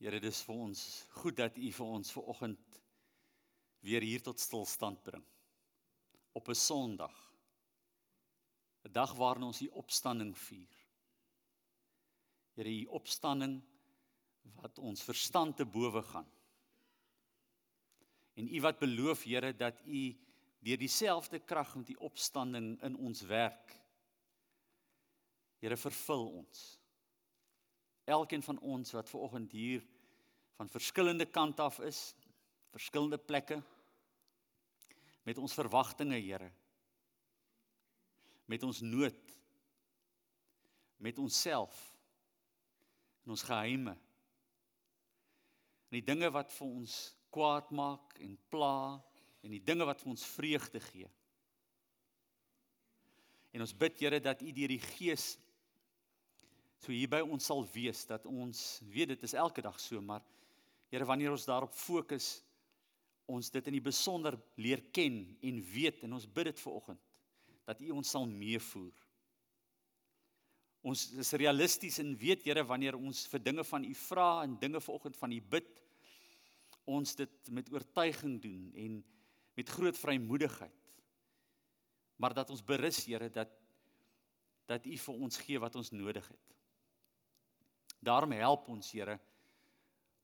Here, dis vir ons goed dat U vir ons ver oggend weer hier tot stilstand bring. Op 'n Sondag. 'n Dag waarin ons die opstanding vier. Here, die opstanding wat ons verstand te bowe gaan. En U wat beloof, Here, dat U deur dieselfde krag met die opstanding in ons werk. Here, vervul ons. Elkeen van ons wat ver oggend hier van verskillende kante af is, verskillende plekke met ons verwagtinge, Here. Met ons nood, met onsself, in ons geheime. En die dinge wat vir ons kwaad maak en pla en die dinge wat vir ons vreugde gee. En ons bid Here dat U deur die Gees so hier by ons sal wees dat ons weet dit is elke dag so maar Here wanneer ons daarop fokus ons dit in die besonder leer ken en weet en ons bid dit vir oggend dat U ons sal meevoer. Ons is realisties en weet Here wanneer ons vir dinge van U vra en dinge vir oggend van U bid ons dit met oortuiging doen en met groot vrymoedigheid. Maar dat ons berus Here dat dat U vir ons gee wat ons nodig het. Daarom help ons Here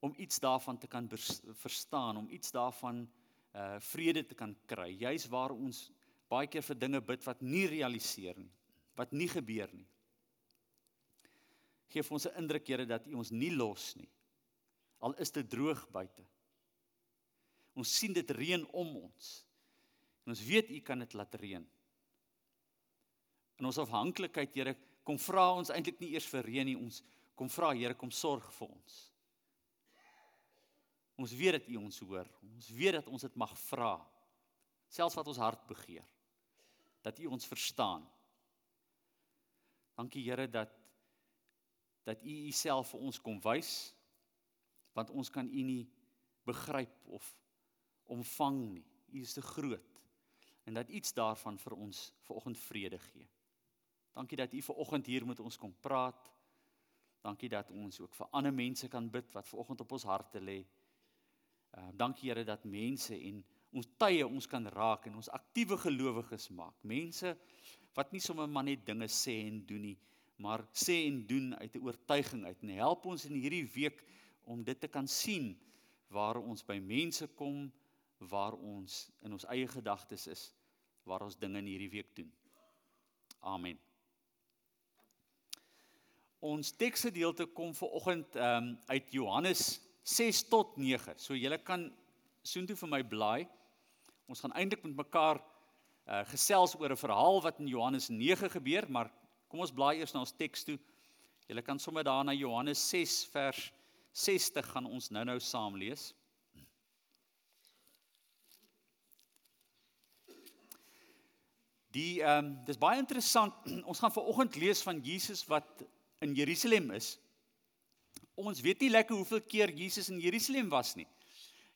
om iets daarvan te kan verstaan, om iets daarvan uh vrede te kan kry, juis waar ons baie keer vir dinge bid wat nie realiseer nie, wat nie gebeur nie. Geef ons 'n indruk Here dat U ons nie los nie. Al is dit droog buite. Ons sien dit reën om ons. En ons weet U kan dit laat reën. In ons afhanklikheid, Here, kom vra ons eintlik nie eers vir reën nie, ons kom vra Here kom sorg vir ons. Ons weet dat U ons hoor. Ons weet dat ons dit mag vra. Selfs wat ons hart begeer. Dat U ons verstaan. Dankie Here dat dat U U self vir ons kom wys want ons kan U nie begryp of omvang nie. U is te groot. En dat iets daarvan vir ons vanoggend vrede gee. Dankie dat U vanoggend hier met ons kom praat. Dankie dat ons ook vir ander mense kan bid wat vanoggend op ons harte lê. Uh dankie Here dat mense en ons tye ons kan raak en ons aktiewe gelowiges maak. Mense wat nie sommer maar net dinge sê en doen nie, maar sê en doen uit 'n oortuiging uit. En help ons in hierdie week om dit te kan sien waar ons by mense kom waar ons in ons eie gedagtes is, waar ons dinge in hierdie week doen. Amen. Ons teksgedeelte kom ver oggend ehm um, uit Johannes 6 tot 9. So julle kan soontoe vir my blaai. Ons gaan eintlik met mekaar uh gesels oor 'n verhaal wat in Johannes 9 gebeur, maar kom ons blaai eers na ons teks toe. Julle kan sommer daar na Johannes 6 vers 60 gaan ons nou-nou saam lees. Die ehm um, dis baie interessant. Ons gaan vanoggend lees van Jesus wat in Jerusalem is. Ons weet nie lekker hoeveel keer Jesus in Jerusalem was nie.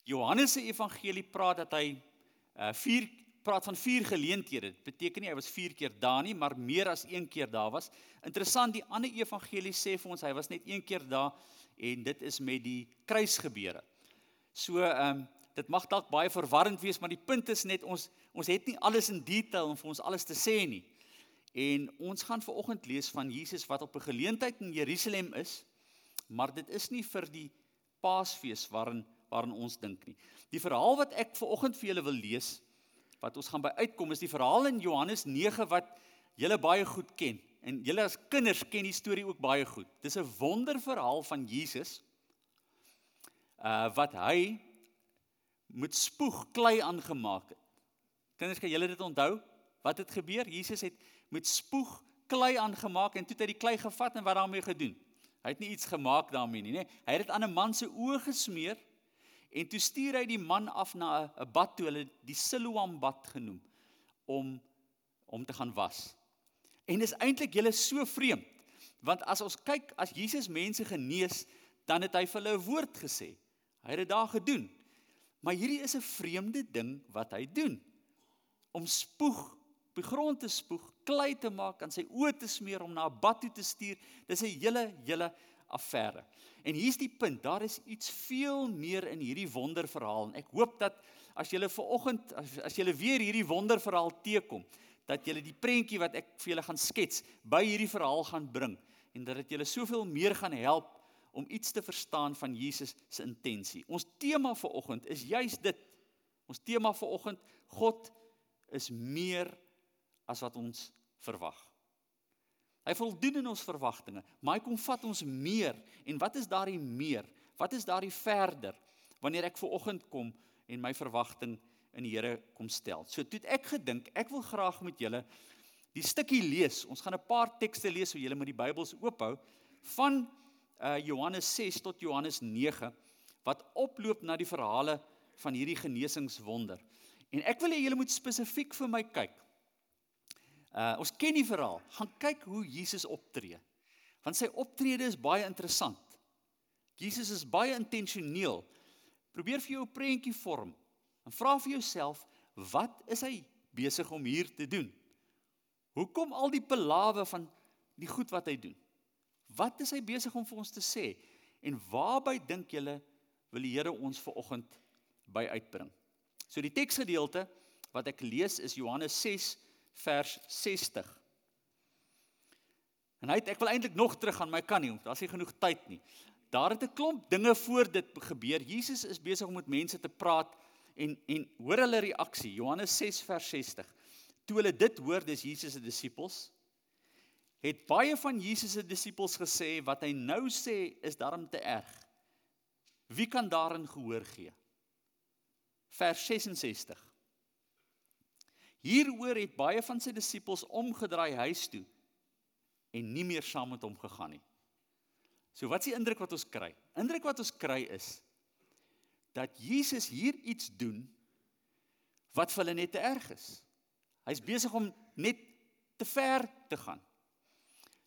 Johannes se evangelie praat dat hy uh vier praat van vier geleenthede. Dit beteken nie hy was 4 keer daar nie, maar meer as 1 keer daar was. Interessant, die ander evangelie sê vir ons hy was net 1 keer daar en dit is met die kruisgebeure. So ehm um, dit mag dalk baie verwarrend wees, maar die punt is net ons ons het nie alles in detail om vir ons alles te sê nie. En ons gaan ver oggend lees van Jesus wat op 'n geleentheid in Jerusalem is, maar dit is nie vir die Paasfees waarin waarin ons dink nie. Die verhaal wat ek ver oggend vir julle wil lees, wat ons gaan by uitkom is die verhaal in Johannes 9 wat julle baie goed ken. En julle as kinders ken die storie ook baie goed. Dis 'n wonderverhaal van Jesus uh wat hy met spoeg klei aangemaak het. Kinders, kan julle dit onthou? Wat het gebeur? Jesus het met spoeg klei aangemaak en toe het hy die klei gevat en wat daarmee gedoen? Hy het nie iets gemaak daarmee nie, nê? Hy het dit aan 'n man se oë gesmeer en toe stuur hy die man af na 'n bad toe, hulle die Siloam bad genoem, om om te gaan was. En dis eintlik julle so vreemd, want as ons kyk as Jesus mense genees, dan het hy vir hulle 'n woord gesê. Hy het dit daar gedoen. Maar hierdie is 'n vreemde ding wat hy doen. Om spoeg op die grond te spoeg, klei te maak, aan sy oë te smeer om na 'n bad toe te stuur. Dis 'n hele hele affære. En hier's die punt, daar is iets veel meer in hierdie wonderverhaal en ek hoop dat as julle ver oggend as, as julle weer hierdie wonderverhaal teekom, dat julle die prentjie wat ek vir julle gaan skets by hierdie verhaal gaan bring en dat dit julle soveel meer gaan help om iets te verstaan van Jesus se intensie. Ons tema vir oggend is juis dit. Ons tema vir oggend, God is meer as wat ons verwag. Hy voldoen in ons verwagtinge, maar hy kom vat ons meer. En wat is daardie meer? Wat is daardie verder wanneer ek ver oggend kom en my verwagting in die Here kom stel. So toe ek gedink, ek wil graag met julle die stukkie lees. Ons gaan 'n paar tekste lees, so julle moet die Bybels oophou van uh Johannes 6 tot Johannes 9 wat oploop na die verhale van hierdie genesingswonder. En ek wil hê julle moet spesifiek vir my kyk. Uh ons ken die verhaal. Gaan kyk hoe Jesus optree. Want sy optrede is baie interessant. Jesus is baie intentioneel. Probeer vir jou 'n prentjie vorm En vra vir jouself, wat is hy besig om hier te doen? Hoekom al die belawe van die goed wat hy doen? Wat is hy besig om vir ons te sê? En waarby dink julle wil die Here ons ver oggend by uitbring? So die teksgedeelte wat ek lees is Johannes 6 vers 60. En hy het ek wil eintlik nog terug gaan, maar ek kan nie, daar's nie genoeg tyd nie. Daar het 'n klomp dinge voor dit gebeur. Jesus is besig om met mense te praat en en hoor hulle reaksie Johannes 6 vers 60 toe hulle dit hoor dis Jesus se disippels het baie van Jesus se disippels gesê wat hy nou sê is daarom te erg wie kan daarin gehoor gee vers 66 hieroor het baie van sy disippels omgedraai huis toe en nie meer saam met hom gegaan nie so wat is die indruk wat ons kry indruk wat ons kry is dat Jesus hier iets doen wat vir hulle net te erg is. Hy's besig om net te ver te gaan.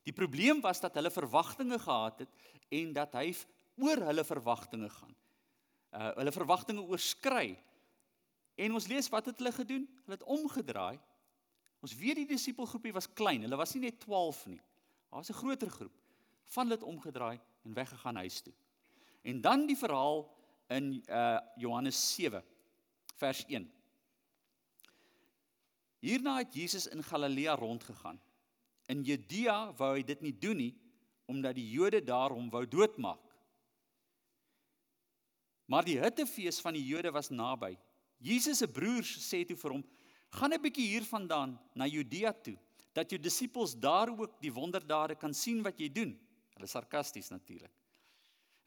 Die probleem was dat hulle verwagtinge gehad het en dat hy oor hulle verwagtinge gaan. Uh hulle verwagtinge oorskry. En ons lees wat het hulle gedoen? Hulle het omgedraai. Ons weet die disipelgroepie was klein. Hulle was nie net 12 nie. Daar was 'n groter groep. Van hulle het omgedraai en weggegaan huis toe. En dan die verhaal in uh Johannes 7 vers 1. Hierna het Jesus in Galilea rondgegaan. In Judea wou hy dit nie doen nie omdat die Jode daar hom wou doodmaak. Maar die hittefees van die Jode was naby. Jesus se broers sê toe vir hom: "Gaan 'n bietjie hiervandaan na Judea toe, dat jou disippels daar ook die wonderdade kan sien wat jy doen." Hulle sarkasties natuurlik.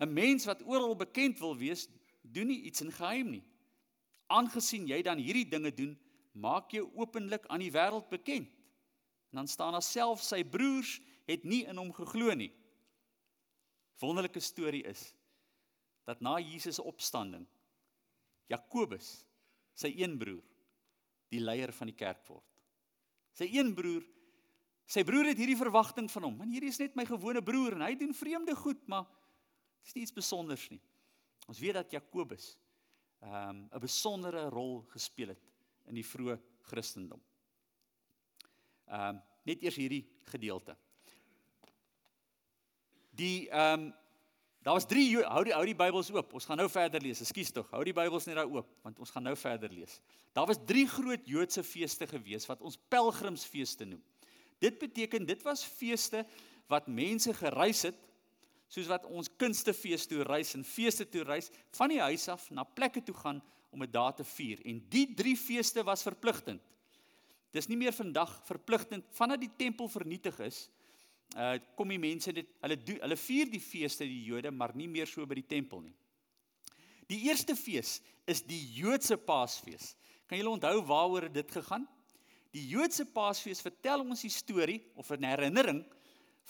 'n Mens wat oral bekend wil wees, doen nie iets in geheim nie. Aangesien jy dan hierdie dinge doen, maak jy openlik aan die wêreld bekend. En dan staan daar self sy broers het nie in hom geglo nie. Wonderlike storie is dat na Jesus se opstanding Jakobus, sy een broer, die leier van die kerk word. Sy een broer, sy broer het hierdie verwagting van hom, want hierdie is net my gewone broer en hy doen vreemde goed, maar Dit is nie iets besonders nie. Ons weet dat Jakobus ehm um, 'n besondere rol gespeel het in die vroeë Christendom. Ehm um, net eers hierdie gedeelte. Die ehm um, daar was 3 hou die hou die Bybels oop. Ons gaan nou verder lees. Ekskuus tog. Hou die Bybels net daar oop want ons gaan nou verder lees. Daar was 3 groot Joodse feeste gewees wat ons pelgrimsfeeste noem. Dit beteken dit was feeste wat mense gereis het soos wat ons kunstefees toe reis en feeste toe reis van die huis af na plekke toe gaan om 'n dae te vier en die drie feeste was verpligtend. Dis nie meer vandag verpligtend vandat die tempel vernietig is. Uh kom die mense dit hulle doen hulle vier die feeste die Jode maar nie meer so by die tempel nie. Die eerste fees is die Joodse Paasfees. Kan julle onthou waaroor dit gegaan? Die Joodse Paasfees vertel ons 'n storie of 'n herinnering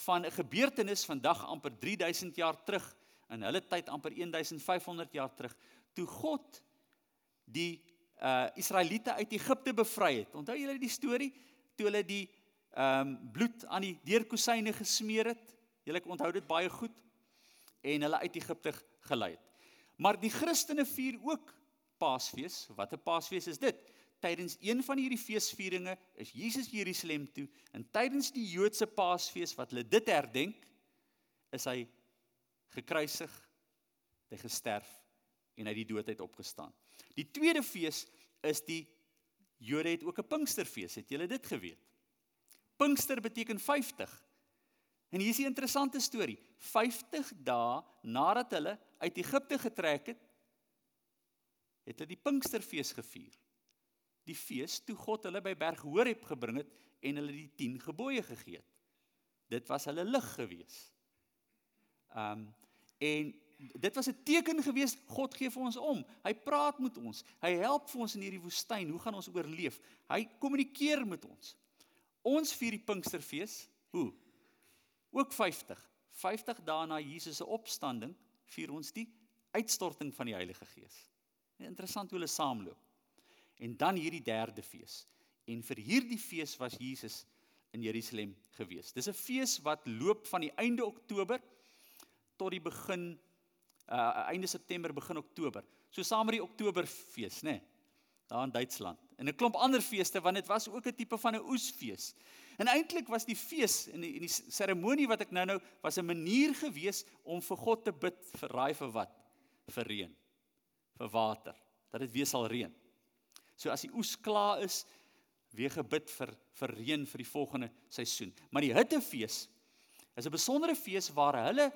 van 'n gebeurtenis vandag amper 3000 jaar terug in hulle tyd amper 1500 jaar terug toe God die uh Israeliete uit Egipte bevry het. Onthou julle die storie toe hulle die ehm um, bloed aan die deurkusyne gesmeer het? Julle onthou dit baie goed en hulle uit Egipte gelei het. Maar die Christene vier ook Paasfees. Wat 'n Paasfees is dit? tydens een van hierdie feesvieringe is Jesus Jerusalem toe en tydens die Joodse Paasfees wat hulle dit herdenk, is hy gekruisig, hy gesterf en uit die dood uit opgestaan. Die tweede fees is die Jode het ook 'n Pinksterfees, het julle dit geweet? Pinkster beteken 50. En hier is 'n interessante storie. 50 dae nadat hulle uit Egipte getrek het, het hulle die Pinksterfees gevier. Die fees toe God hulle by Berg Horeb gebring het en hulle die 10 gebooie gegee het. Dit was hulle lig gewees. Um en dit was 'n teken gewees God gee vir ons om. Hy praat met ons. Hy help vir ons in hierdie woestyn. Hoe gaan ons oorleef? Hy kommunikeer met ons. Ons vier die Pinksterfees. Hoe? Ook 50. 50 dae na Jesus se opstanding vier ons die uitstorting van die Heilige Gees. Interessant hoe hulle saamloop. En dan hierdie derde fees. En vir hierdie fees was Jesus in Jerusalem gewees. Dis 'n fees wat loop van die einde Oktober tot die begin uh einde September begin Oktober. So saam met die Oktoberfees, nê? Nee, daar in Duitsland. En 'n klomp ander feeste want dit was ook 'n tipe van 'n oesfees. En eintlik was die fees en die, die seremonie wat ek nou-nou was 'n manier gewees om vir God te bid vir raai vir wat? Vir reën. Vir water. Dat dit weer sal reën. So as die oes klaar is, weer gebid vir vir reën vir die volgende seisoen. Maar die hittefees is 'n besondere fees waar hulle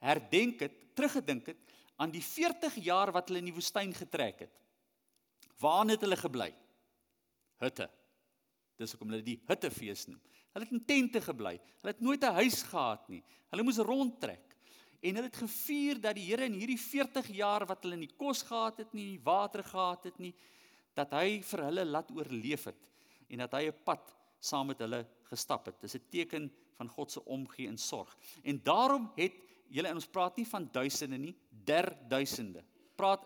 herdenk het, teruggedink het aan die 40 jaar wat hulle in die woestyn getrek het. Waar het hulle gebly? Hutte. Dis hoekom hulle die hittefees noem. Hulle het in tente gebly. Hulle het nooit 'n huis gehad nie. Hulle moes rondtrek. En hulle het gevier dat die Here in hierdie 40 jaar wat hulle nie kos gehad het nie, nie water gehad het nie, dat hy vir hulle laat oorleef het en dat hy 'n pad saam met hulle gestap het. Dis 'n teken van God se omgee en sorg. En daarom het julle en ons praat nie van duisende nie, der duisende. Praat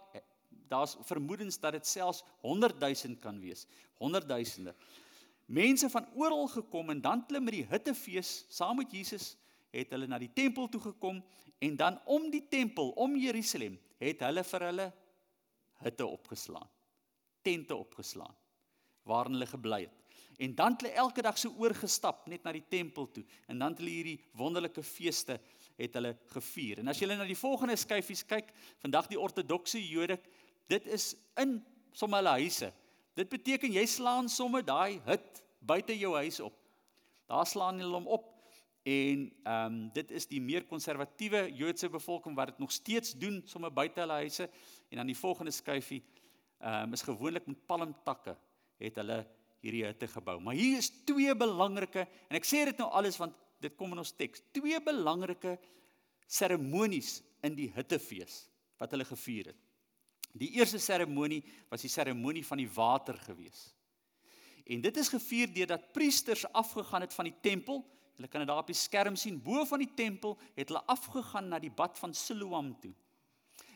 daar's vermoedens dat dit selfs 100 000 kan wees. 100 duisende. Mense van oral gekom en dan klim met die hittefees saam met Jesus het hulle na die tempel toe gekom en dan om die tempel om Jerusalem het hulle vir hulle hitte opgeslaan. Tente opgeslaan waarin hulle gebly het. En dan het hulle elke dag so oorgestap net na die tempel toe en dan het hulle hierdie wonderlike feeste het hulle gevier. En as jy na die volgende skyfies kyk, vandag die ortodokse Jode, dit is in somme hulle huise. Dit beteken jy slaan somme daai hut buite jou huis op. Daar slaan hulle hom op en ehm um, dit is die meer konservatiewe Joodse bevolking wat dit nog steeds doen somme buite hulle huise en dan die volgende skyfie ehm um, is gewoonlik met palmtakke het hulle hierdie hutte gebou. Maar hier is twee belangrike en ek sê dit nou alles want dit kom in ons teks. Twee belangrike seremonies in die hittefees wat hulle gevier het. Die eerste seremonie was die seremonie van die water gewees. En dit is gevier deurdat priesters afgegaan het van die tempel. Julle kan dit daar op die skerm sien. Bo van die tempel het hulle afgegaan na die bad van Siloam toe.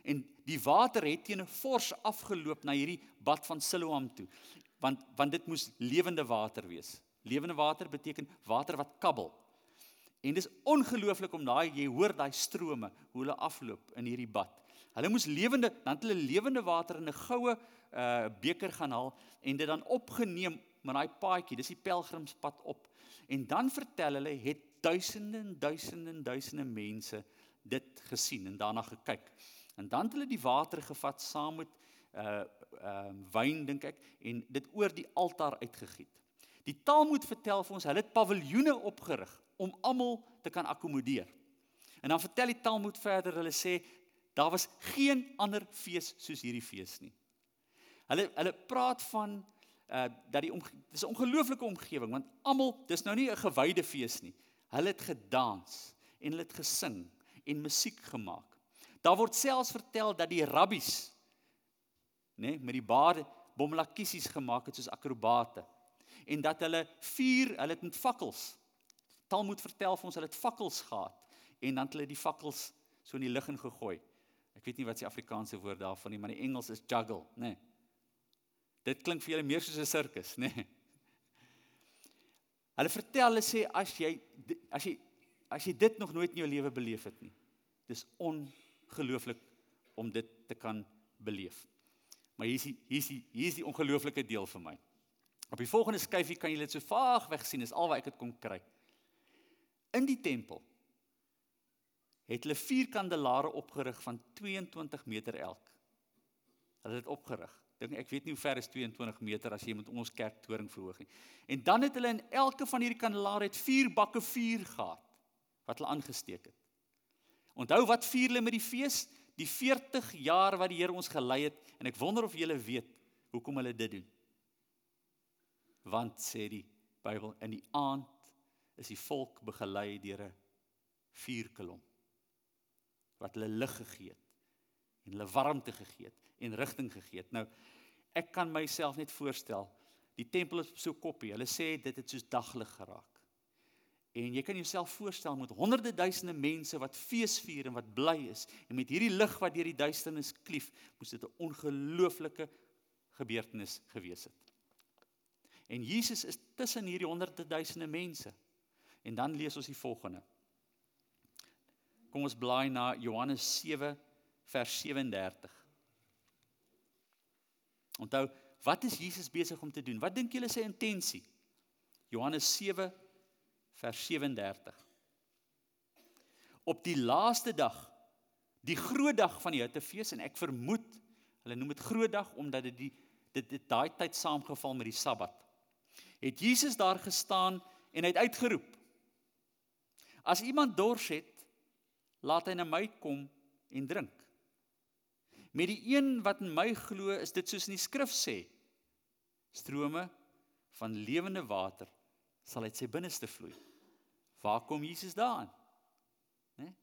En die water het teen 'n fors afgeloop na hierdie bad van Siloam toe. Want want dit moes lewende water wees. Lewende water beteken water wat kabbel. En dis ongelooflik om daai jy hoor daai strome hoe hulle afloop in hierdie bad. Hulle moes lewende dan het hulle lewende water in 'n goue uh beker gaan haal en dit dan opgeneem met daai paadjie, dis die pelgrimspad op. En dan vertel hulle het duisende en duisende en duisende mense dit gesien en daarna gekyk. En dan het hulle die water gevat saam met uh uh wyn dink ek en dit oor die altaar uitgegiet. Die Talmud vertel vir ons hulle het paviljoene opgerig om almal te kan akkommodeer. En dan vertel die Talmud verder, hulle sê daar was geen ander fees soos hierdie fees nie. Hulle hulle praat van uh dat die dis 'n ongelooflike omgewing want almal dis nou nie 'n gewyde fees nie. Hulle het gedans en hulle het gesing en musiek gemaak. Daar word selfs vertel dat die rabbies nê nee, met die baard bomlakkies gemaak het soos akrobate en dat hulle vuur, hulle het met fakkels Talmud vertel vir ons hulle het fakkels gehad en dan het hulle die fakkels so in die lug ingegooi. Ek weet nie wat die Afrikaanse woord daarvan nie, maar die Engels is juggle, nê. Nee. Dit klink vir julle meer soos 'n sirkus, nê. Nee. Hulle vertel hulle sê as jy as jy as jy dit nog nooit in jou lewe beleef het nie. Dis ongelooflik om dit te kan beleef. Maar hier is hier is hier is die ongelooflike deel vir my. Op die volgende skyfie kan jy dit so vaag weg sien, is al wat ek dit kon kry in die tempel het hulle vier kandelare opgerig van 22 meter elk. Hulle het dit opgerig. Dink ek weet nie hoe ver is 22 meter as jy met ons kerktoring verhoog nie. En dan het hulle in elke van hierdie kandelare het vier bakke vuur gehad wat hulle aangesteek het. Onthou wat vier hulle met die fees? Die 40 jaar wat die Here ons gelei het en ek wonder of julle weet hoekom hulle dit doen. Want sê die Bybel in die aand is die volk begelei deur 'n vuurkolom wat hulle lig gegee het en hulle warmte gegee het en rigting gegee het. Nou ek kan myself net voorstel, die tempel is so koppie. Hulle sê dit het soos daglig geraak. En jy kan jouself voorstel met honderde duisende mense wat fees vier en wat bly is en met hierdie lig wat deur die duisternis klief, moes dit 'n ongelooflike gebeurtenis gewees het. En Jesus is tussen hierdie honderde duisende mense. En dan lees ons die volgende. Kom ons blaai na Johannes 7 vers 37. Onthou, wat is Jesus besig om te doen? Wat dink julle sy intensie? Johannes 7 vers 37. Op die laaste dag, die groot dag van die Hittefees en ek vermoed hulle noem dit groot dag omdat dit die dit dit daai tyd saamgeval met die Sabbat. Het Jesus daar gestaan en hy het uitgeroep: As iemand dors het, laat hy na my kom en drink. Met die een wat in my glo, is dit soos in die skrif sê: strome van lewende water sal uit sy binneste vloei. Waar kom Jesus daaraan? Né? Nee?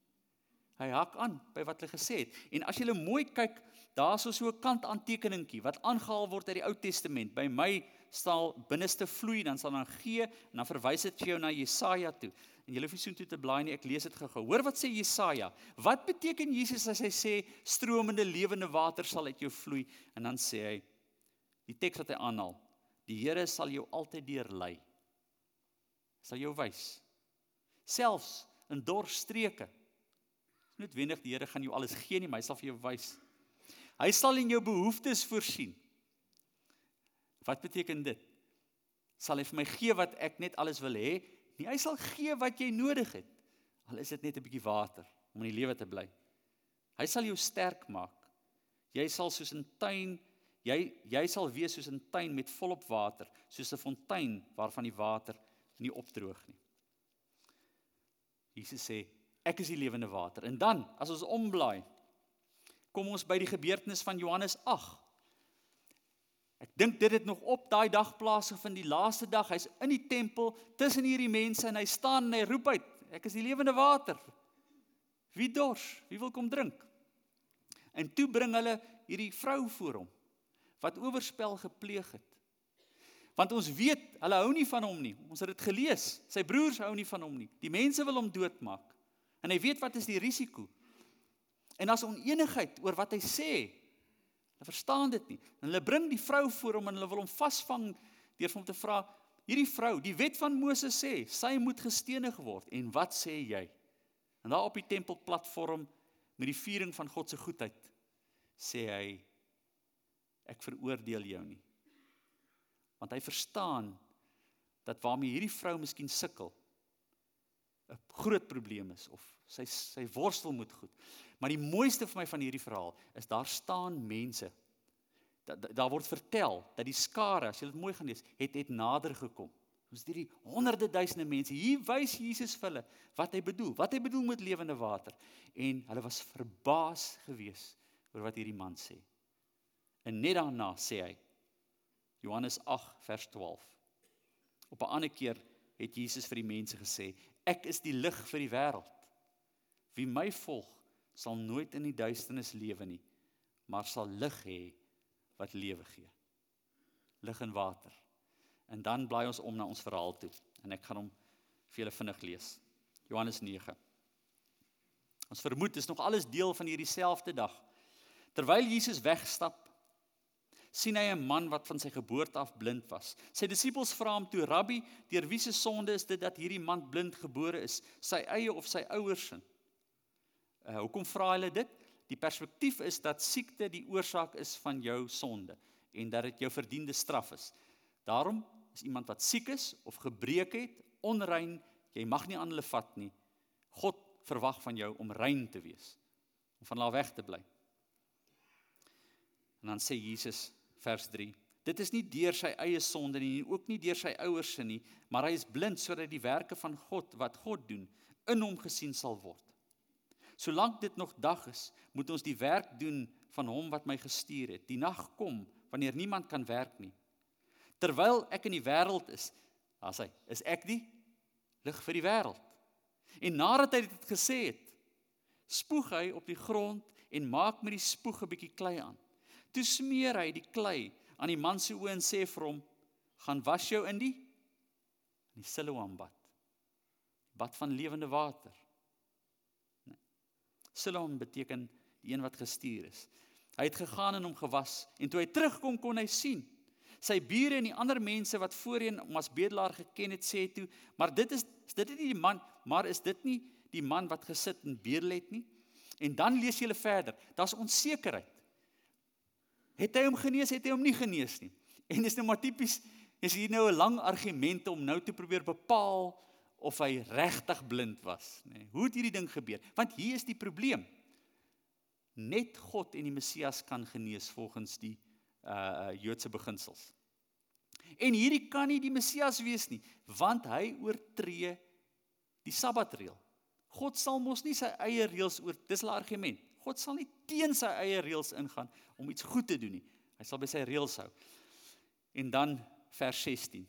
Hy hak aan by wat hulle gesê het. En as jy mooi kyk, daar's so 'n kant aantekeningkie wat aangehaal word uit die Ou Testament. By my staan binneste vloei, dan sal dan gee en dan verwys dit vir jou na Jesaja toe. En jy hoef nie so toe te blaai nie, ek lees dit gou-gou. Hoor wat sê Jesaja? Wat beteken Jesus as hy sê stromende lewende water sal uit jou vloei? En dan sê hy die teks wat hy aanhaal, die Here sal jou altyd deurlei. Sal jou wys selfs in dors streke. Noodwendig die Here gaan jou alles gee nie, maar hy sal vir jou wys. Hy sal in jou behoeftes voorsien. Wat beteken dit? Sal hy vir my gee wat ek net alles wil hê? Nee, hy sal gee wat jy nodig het. Al is dit net 'n bietjie water om in die lewe te bly. Hy sal jou sterk maak. Jy sal soos 'n tuin, jy jy sal wees soos 'n tuin met volop water, soos 'n fontein waarvan die water nie opdroog nie. Jesus sê ek is die lewende water. En dan as ons omblaai kom ons by die gebeurtenis van Johannes 8. Ek dink dit het nog op daai dag plaasgevind, die laaste dag. Hy's in die tempel tussen hierdie mense en hy staan en hy roep uit, ek is die lewende water. Wie dors? Wie wil kom drink? En toe bring hulle hierdie vrou voor hom wat oorspel gepleeg het. Want ons weet hulle hou nie van hom nie. Ons het dit gelees. Sy broers hou nie van hom nie. Die mense wil hom doodmaak. En hy weet wat is die risiko. En as onenigheid oor wat hy sê, hulle verstaan dit nie. En hulle bring die vrou voor hom en hulle wil hom vasvang deur hom te vra: "Hierdie vrou, die wet van Moses sê, sy moet gestenig word. En wat sê jy?" En daar op die tempelplatform met die viering van God se goedheid sê hy: "Ek veroordeel jou nie." want hy verstaan dat waarmee hierdie vrou miskien sukkel 'n groot probleem is of sy sy worstel moet goed. Maar die mooiste vir my van hierdie verhaal is daar staan mense dat daar word vertel dat die skare, as jy dit mooi gaan lees, het het nader gekom. Ons het hierdie honderde duisende mense. Hier wys Jesus vir hulle wat hy bedoel. Wat hy bedoel met lewende water. En hulle was verbaas geweest oor wat hierdie man sê. En net daarna sê hy Johannes 8 vers 12. Op 'n ander keer het Jesus vir die mense gesê: Ek is die lig vir die wêreld. Wie my volg, sal nooit in die duisternis lewe nie, maar sal lig hê wat lewe gee. Lig en water. En dan blaai ons om na ons verhaal toe en ek gaan hom vir julle vinnig lees. Johannes 9. Ons vermoed is nog alles deel van hierdie selfde dag. Terwyl Jesus wegstap sien hy 'n man wat van sy geboorte af blind was. Sy disippels vra hom toe: "Rabbi, deur wie se sonde is dit dat hierdie man blind gebore is? Sy eie of sy ouers se?" Uh, hoekom vra hulle dit? Die perspektief is dat siekte die oorsaak is van jou sonde en dat dit jou verdiende straf is. Daarom is iemand wat siek is of gebreek het, onrein, jy mag nie aan hulle vat nie. God verwag van jou om rein te wees, om van daar weg te bly. En dan sê Jesus vers 3: Dit is nie deur sy eie sonde nie, ook nie deur sy ouers se nie, maar hy is blind sodat die werke van God wat God doen in hom gesien sal word. Solank dit nog dag is, moet ons die werk doen van hom wat my gestuur het. Die nag kom wanneer niemand kan werk nie. Terwyl ek in die wêreld is, as hy, is ek die lig vir die wêreld. En nadat hy dit gesê het, spoeg hy op die grond en maak met die spoeg 'n bietjie klei aan. Toe smeer hy die klei aan die man se oë en sê vir hom: "Gaan was jou in die in die Siloam bad. Bad van lewende water." Nee. Siloam beteken die een wat gestuur is. Hy het gegaan en hom gewas en toe hy terugkom kon hy sien sy bure en die ander mense wat voorheen hom as bedelaar geken het sê toe maar dit is is dit nie die man maar is dit nie die man wat gesit en bedel het nie en dan lees jy verder daar's onsekerheid Het hy hom genees, het hy hom nie genees nie. En dis nou maar tipies, is hier nou 'n lang argument om nou te probeer bepaal of hy regtig blind was, nê. Nee, hoe het hierdie ding gebeur? Want hier is die probleem. Net God en die Messias kan genees volgens die uh Joodse beginsels. En hierdie kan nie die Messias wees nie, want hy oortree die Sabbatreël. God sal mos nie sy eie reëls oor dis 'n argument. God sal nie teen sy eie reëls ingaan om iets goed te doen nie. Hy sal by sy reëls hou. En dan vers 16.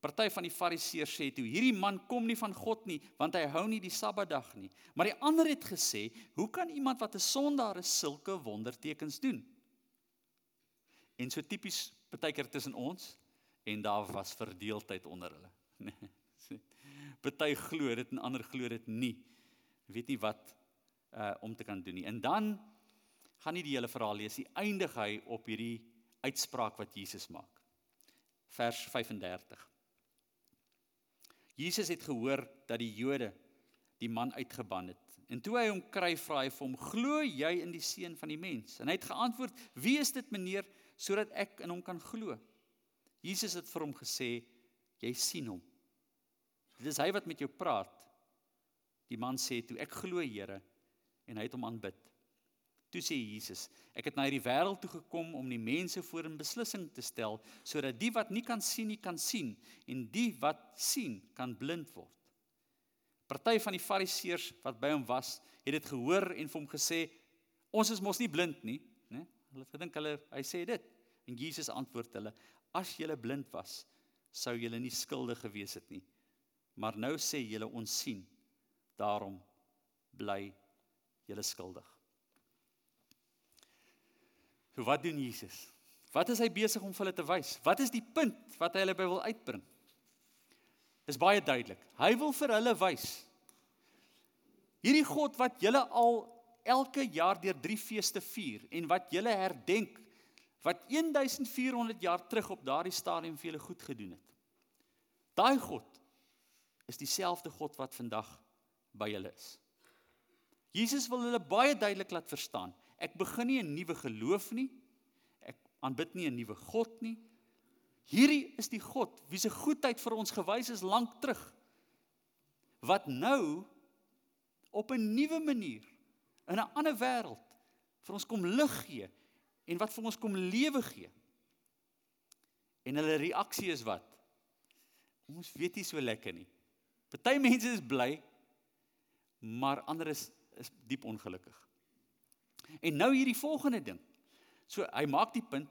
Party van die fariseërs sê toe hierdie man kom nie van God nie want hy hou nie die Sabbatdag nie. Maar die ander het gesê, hoe kan iemand wat 'n sondaar is sulke wondertekens doen? En so tipies partykeer tussen ons en daar was verdeeldheid onder hulle. Party glo dit en ander glo dit nie. Weet nie wat uh om te kan doen nie. En dan gaan nie die hele verhaal lees nie. Eindig hy op hierdie uitspraak wat Jesus maak. Vers 35. Jesus het gehoor dat die Jode die man uitgeban het. En toe hy hom kry, vra hy vir hom: "Glo jy in die seun van die mens?" En hy het geantwoord: "Wie is dit, meneer, sodat ek in hom kan glo?" Jesus het vir hom gesê: "Jy sien hom. Dit is hy wat met jou praat." Die man sê toe: "Ek glo, Here." En hy het hom aanbid. Toe sê Jesus: Ek het na hierdie wêreld toe gekom om die mense voor 'n beslissing te stel sodat die wat nie kan sien nie kan sien en die wat sien kan blind word. Party van die fariseërs wat by hom was, het dit gehoor en vir hom gesê: Ons is mos nie blind nie, né? Hulle het gedink hulle hy sê dit. En Jesus antwoord hulle: As julle blind was, sou julle nie skuldig gewees het nie. Maar nou sê julle ons sien. Daarom bly julle skuldig. So wat doen Jesus? Wat is hy besig om vir hulle te wys? Wat is die punt wat hy hulle by wil uitbring? Dis baie duidelik. Hy wil vir hulle wys hierdie God wat julle al elke jaar deur drie feeste vier en wat julle herdenk wat 1400 jaar terug op daardie stadium vir julle goed gedoen het. Daai God is dieselfde God wat vandag by julle is. Jesus wil hulle baie duidelik laat verstaan. Ek begin nie 'n nuwe geloof nie. Ek aanbid nie 'n nuwe God nie. Hierdie is die God wie se goedheid vir ons gewys is lank terug. Wat nou op 'n nuwe manier in 'n ander wêreld vir ons kom lig gee en wat vir ons kom lewe gee. En hulle reaksie is wat? Ons weet nie so lekker nie. Party mense is bly, maar ander is is diep ongelukkig. En nou hierdie volgende ding. So hy maak die punt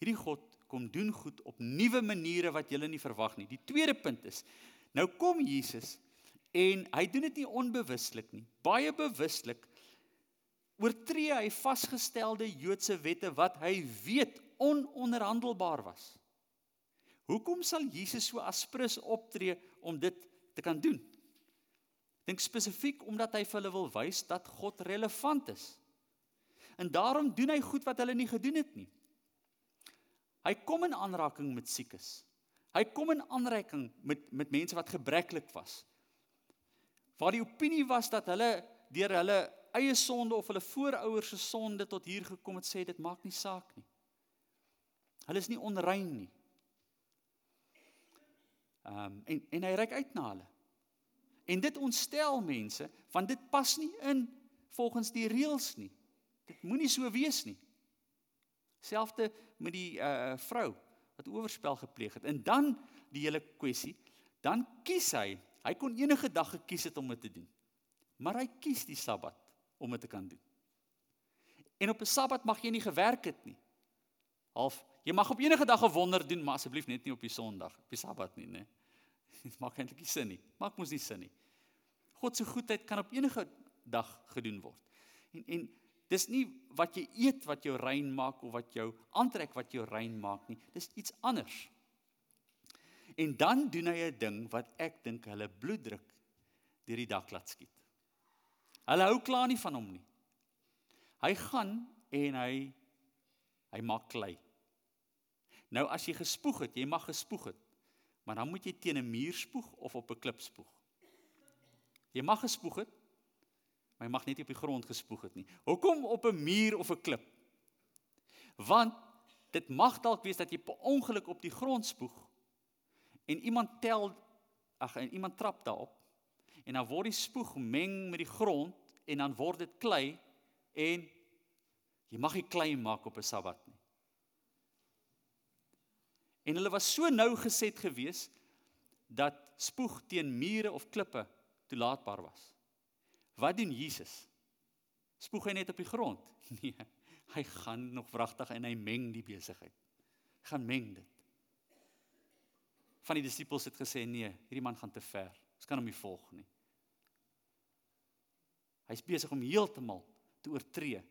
hierdie God kom doen goed op nuwe maniere wat jy nie verwag nie. Die tweede punt is nou kom Jesus en hy doen dit nie onbewuslik nie. Baie bewuslik oortree hy vasgestelde Joodse wette wat hy weet ononderhandelbaar was. Hoekom sal Jesus so aspres optree om dit te kan doen? Dink spesifiek omdat hy vir hulle wil wys dat God relevant is. En daarom doen hy goed wat hulle nie gedoen het nie. Hy kom in aanraking met siekes. Hy kom in aanraking met met mense wat gebreklik was. Waar die opinie was dat hulle deur hulle eie sonde of hulle voorouers se sonde tot hier gekom het, sê dit maak nie saak nie. Hulle is nie onrein nie. Ehm um, en en hy reik uit na hulle. En dit ontstel mense want dit pas nie in volgens die reëls nie. Dit moenie so wees nie. Selfde met die uh vrou wat oorspel gepleeg het. En dan die hele kwessie, dan kies hy, hy kon enige dag gekies het om dit te doen. Maar hy kies die Sabbat om dit te kan doen. En op 'n Sabbat mag jy nie gewerk het nie. Half, jy mag op enige dag 'n wonder doen, maar asseblief net nie op die Sondag, op die Sabbat nie, né? Dit maak eintlik nie sin nie. Maak mos nie sin nie. God se goedheid kan op enige dag gedoen word. En en dis nie wat jy eet wat jou rein maak of wat jou aantrek wat jou rein maak nie. Dis iets anders. En dan doen hy 'n ding wat ek dink hulle bloeddruk deur die dak laat skiet. Hulle hou klaar nie van hom nie. Hy gaan en hy hy maak klei. Nou as jy gespoeg het, jy mag gespoeg het. Maar dan moet jy teen 'n muur spoeg of op 'n klip spoeg. Jy mag gespoeg het, maar jy mag net nie op die grond gespoeg het nie. Hoekom op 'n muur of 'n klip? Want dit mag dalk wees dat jy per ongeluk op die grond spoeg en iemand tel ag en iemand trap daarop en dan word die spoeg meng met die grond en dan word dit klei en jy mag nie klei maak op 'n Sabbat nie. En hulle was so nou geset gewees dat spoeg teen mure of klippe toelaatbaar was. Wat doen Jesus? Spoeg hy net op die grond? Nee, hy gaan nog wragtig en hy meng die besigheid. Gaan meng dit. Van die disippels het gesê nee, hierdie man gaan te ver. Ons kan hom nie volg nie. Hy's besig om heeltemal te oortree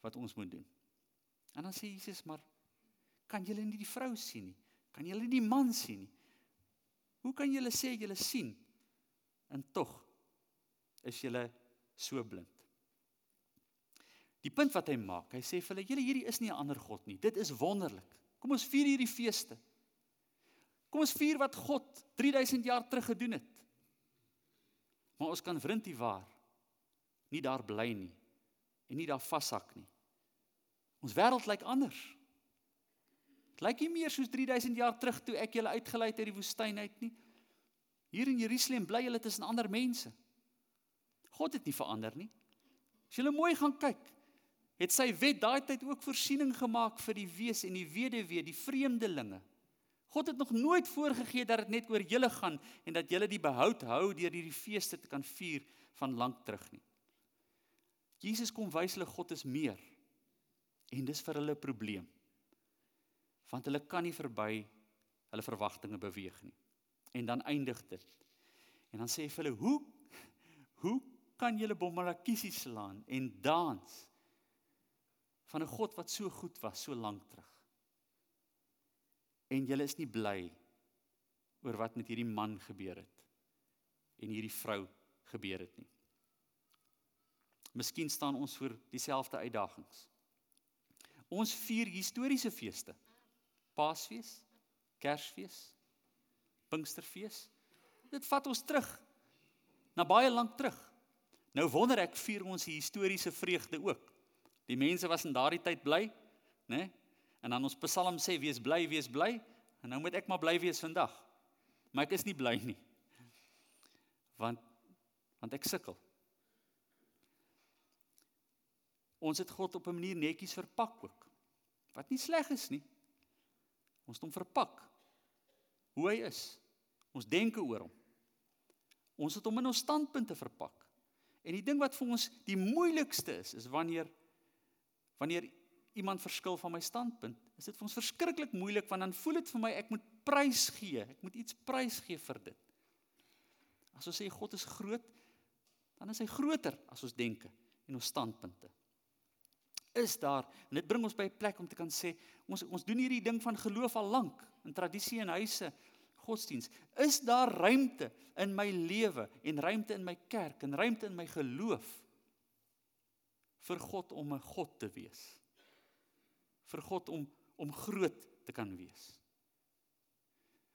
wat ons moet doen. En dan sê Jesus maar kan julle nie die vrou sien nie? Kan julle die man sien nie? Hoe kan julle sê julle sien en tog is julle so blind? Die punt wat hy maak, hy sê vir hulle, julle hierdie is nie 'n ander god nie. Dit is wonderlik. Kom ons vier hierdie feeste. Kom ons vier wat God 3000 jaar terug gedoen het. Maar ons kan vriendie waar nie daar bly nie en nie daar vashak nie. Ons wêreld lyk anders. Dit lyk nie meer soos 3000 jaar terug toe ek julle uitgelei het uit die woestyn uit nie. Hier in Jerusalem bly julle tussen ander mense. God het nie verander nie. As jy mooi gaan kyk, het sy wet daai tyd ook voorsiening gemaak vir die wees en die weduwee, die vreemdelinge. God het nog nooit voorgegee dat dit net oor julle gaan en dat julle die behoud hou deur hierdie feeste te kan vier van lank terug nie. Jesus kom wys hulle God is meer. En dis vir hulle 'n probleem want hulle kan nie verby hulle verwagtinge beweeg nie. En dan eindig dit. En dan sê hy vir hulle: "Hoe hoe kan julle bommalakiesie slaan en dans van 'n God wat so goed was so lank terug? En julle is nie bly oor wat met hierdie man gebeur het en hierdie vrou gebeur het nie. Miskien staan ons voor dieselfde uitdagings. Ons vier historiese feeste. Paasfees, Kersfees, Pinksterfees. Dit vat ons terug na baie lank terug. Nou wonder ek vier ons die historiese vreugde ook. Die mense was in daardie tyd bly, né? Nee? En dan ons Psalm sê wees bly, wees bly. En nou moet ek maar bly wees vandag. Maar ek is nie bly nie. Want want ek sukkel. Ons het God op 'n manier netjies verpak ook. Wat nie sleg is nie. Ons het hom verpak. Hoe hy is. Ons denke oor hom. Ons het hom in ons standpunte verpak. En die ding wat vir ons die moeilikste is, is wanneer wanneer iemand verskil van my standpunt, is dit vir ons verskriklik moeilik want dan voel dit vir my ek moet prys gee. Ek moet iets prys gee vir dit. As ons sê God is groot, dan is hy groter as ons denke en ons standpunte is daar. En dit bring ons by 'n plek om te kan sê ons ons doen hierdie ding van geloof al lank in tradisie en huise godsdiens is daar ruimte in my lewe en ruimte in my kerk en ruimte in my geloof vir God om 'n God te wees? Vir God om om groot te kan wees?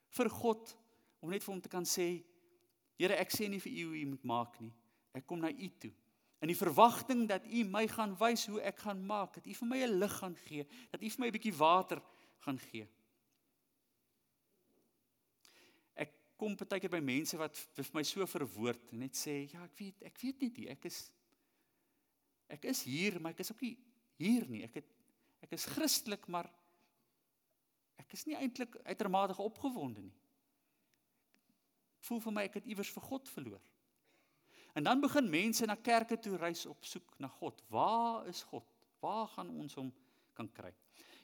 Vir God om net vir hom te kan sê Here ek sê nie vir u hoe u moet maak nie. Ek kom na u toe in die verwagting dat U my gaan wys hoe ek gaan maak, dat U vir my 'n lig gaan gee, dat U vir my 'n bietjie water gaan gee. Ek kom baie keer by mense wat vir my so verwoord en net sê ja, ek weet ek weet nie, ek is ek is hier, maar ek is ook nie hier nie. Ek het ek is Christelik, maar ek is nie eintlik uitermate opgewonde nie. Voel vir my ek het iewers vir God verloor. En dan begin mense na kerke toe reis op soek na God. Waar is God? Waar gaan ons hom kan kry?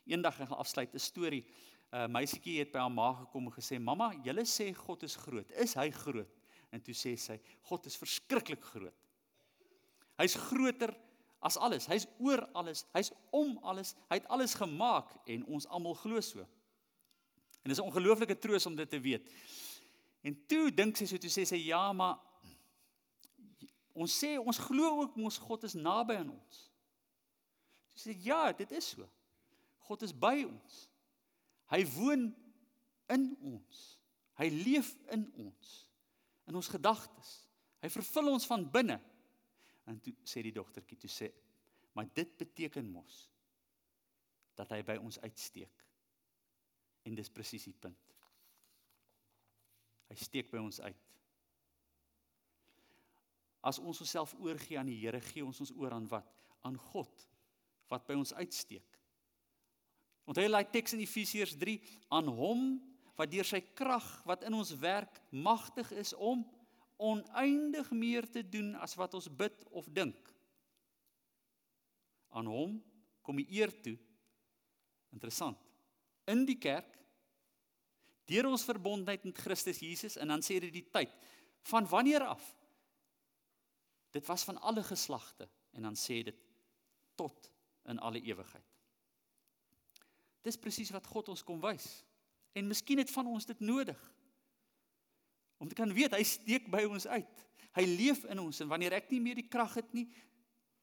Eendag gaan afsluit 'n storie. 'n uh, Meisietjie het by haar ma gekom en gesê: "Mamma, julle sê God is groot. Is hy groot?" En toe sê sy: "God is verskriklik groot. Hy's groter as alles. Hy's oor alles. Hy's om alles. Hy het alles gemaak en ons almal glo so." En dis 'n ongelooflike troos om dit te weet. En toe dink sy so toe sê sy: "Ja, maar ons sê ons glo ook mos God is naby aan ons." Sy sê: "Ja, dit is so. God is by ons." Hy woon in ons. Hy leef in ons. In ons gedagtes. Hy vervul ons van binne. En toe sê die dogtertjie toe sê, "Maar dit beteken mos dat hy by ons uitsteek." En dis presies die punt. Hy steek by ons uit. As ons onsself oorgee aan die Here, gee ons ons oor aan wat? Aan God wat by ons uitsteek. Onthou jy daai teks in Efesiërs 3 aan hom wat deur sy krag wat in ons werk magtig is om oneindig meer te doen as wat ons bid of dink. Aan hom kom die eer toe. Interessant. In die kerk deur ons verbondenheid met Christus Jesus en dan sê dit die tyd van wanneer af? Dit was van alle geslagte en dan sê dit tot in alle ewigheid. Dis presies wat God ons kom wys. En miskien het van ons dit nodig. Om te kan weet hy steek by ons uit. Hy leef in ons en wanneer ek nie meer die krag het nie,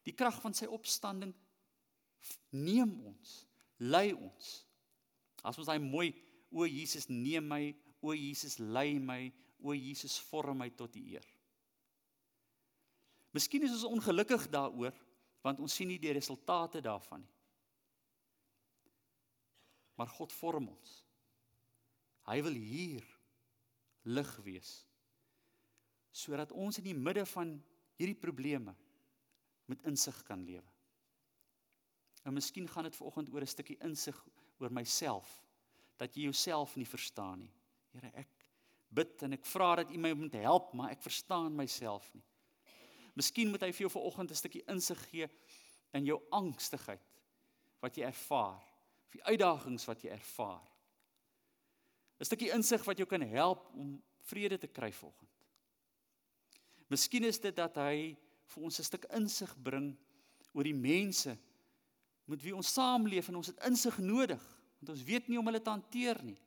die krag van sy opstanding neem ons, lei ons. As ons daai mooi o Jesus neem my, o Jesus lei my, o Jesus vorm my tot die eer. Miskien is ons ongelukkig daaroor want ons sien nie die resultate daarvan nie maar God vorm ons. Hy wil hier lig wees sodat ons in die midde van hierdie probleme met insig kan lewe. En miskien gaan dit vanoggend oor 'n stukkie insig oor myself dat jy jouself nie verstaan nie. Here, ek bid en ek vra dat U my moet help, maar ek verstaan myself nie. Miskien moet hy vir jou vanoggend 'n stukkie insig gee in jou angstigheid wat jy ervaar die uitdagings wat jy ervaar. 'n Stukkie insig wat jou kan help om vrede te kry volgende. Miskien is dit dat hy vir ons 'n stuk insig bring oor die mense met wie ons saamleef en ons het insig nodig want ons weet nie om hulle te hanteer nie.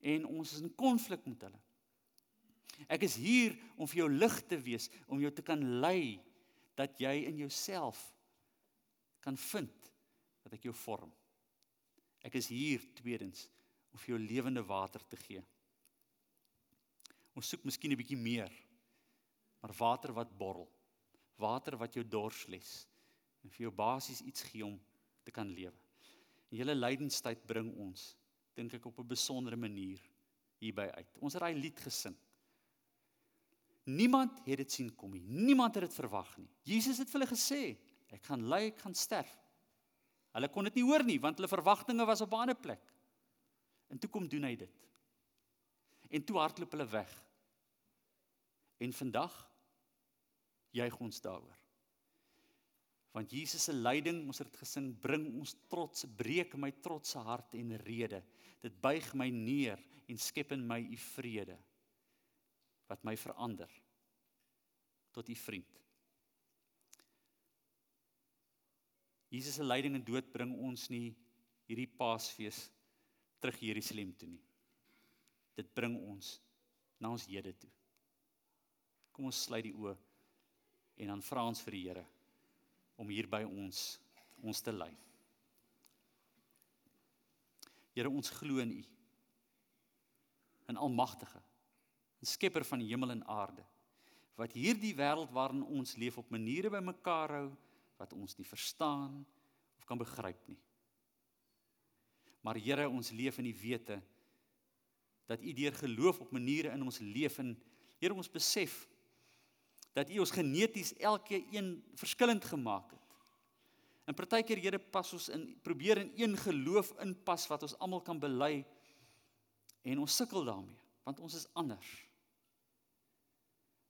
En ons is in konflik met hulle. Ek is hier om vir jou lig te wees, om jou te kan lei dat jy in jouself kan vind dat ek jou vorm. Ek is hier tweedens om vir jou lewende water te gee. Ons soek miskien 'n bietjie meer. Maar water wat borrel. Water wat jou dors les en vir jou basies iets gee om te kan lewe. En julle lydenstyd bring ons dink ek op 'n besondere manier hierby uit. Ons het daai lied gesing. Niemand het dit sien kom nie. Niemand het dit verwag nie. Jesus het vir hulle gesê, ek gaan ly, ek gaan sterf. Hulle kon dit nie hoor nie want hulle verwagtinge was op 'n ander plek. En toe kom doen hy dit. En toe hardloop hulle weg. En vandag juig ons daaroor. Want Jesus se lyding, ons het dit gesing, bring ons trots, breek my trotse hart en rede. Dit buig my neer en skep in my u vrede wat my verander tot u vriend. Jesus se lyding en dood bring ons nie hierdie Paasfees terug Jerusalem toe nie. Dit bring ons na ons hede toe. Kom ons sluit die oë en dan vra ons vir die Here om hier by ons ons te lei. Here ons glo in U. In Almagtige, in Skepper van die hemel en aarde wat hierdie wêreld waarin ons leef op maniere bymekaar hou wat ons nie verstaan of kan begryp nie. Maar Here, ons leef in die wete dat U deur geloof op maniere in ons leef en Here ons besef dat U ons geneties elkeen verskillend gemaak het. En partykeer Here pas ons in probeer in een geloof inpas wat ons almal kan bely en ons sukkel daarmee want ons is anders.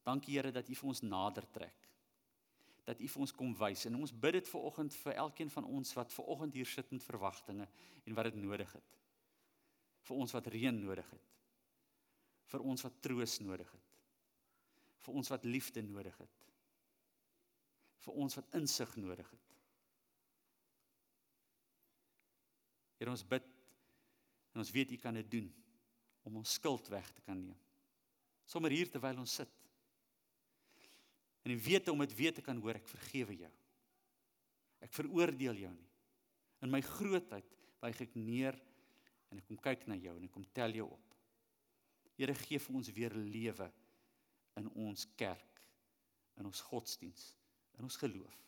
Dankie Here dat U vir ons nader trek. Dat U vir ons kom wys en ons bid dit ver oggend vir elkeen van ons wat ver oggend hier sit met verwagtinge en wat dit nodig het. Vir ons wat reën nodig het. Vir ons wat troos nodig het. Vir ons wat liefde nodig het. Vir ons wat insig nodig het. Here ons bid en ons weet U kan dit doen om ons skuld weg te kan neem. Sommige hier terwyl ons sit. En jy weet om dit weet te kan hoor ek vergewe jou. Ek veroordeel jou nie. In my grootheid buig ek neer en ek kom kyk na jou en ek kom tel jou op. Here gee vir ons weer lewe in ons kerk, in ons godsdiens, in ons geloof.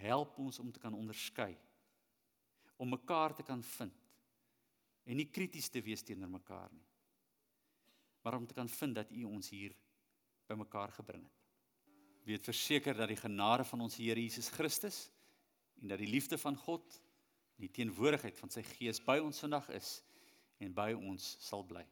Help ons om te kan onderskei om mekaar te kan vind en nie krities te wees teenoor mekaar nie. Maar om te kan vind dat U ons hier by mekaar gebring het. Weet verseker dat die genade van ons Here Jesus Christus en dat die liefde van God die teenwoordigheid van sy Gees by ons vandag is en by ons sal bly.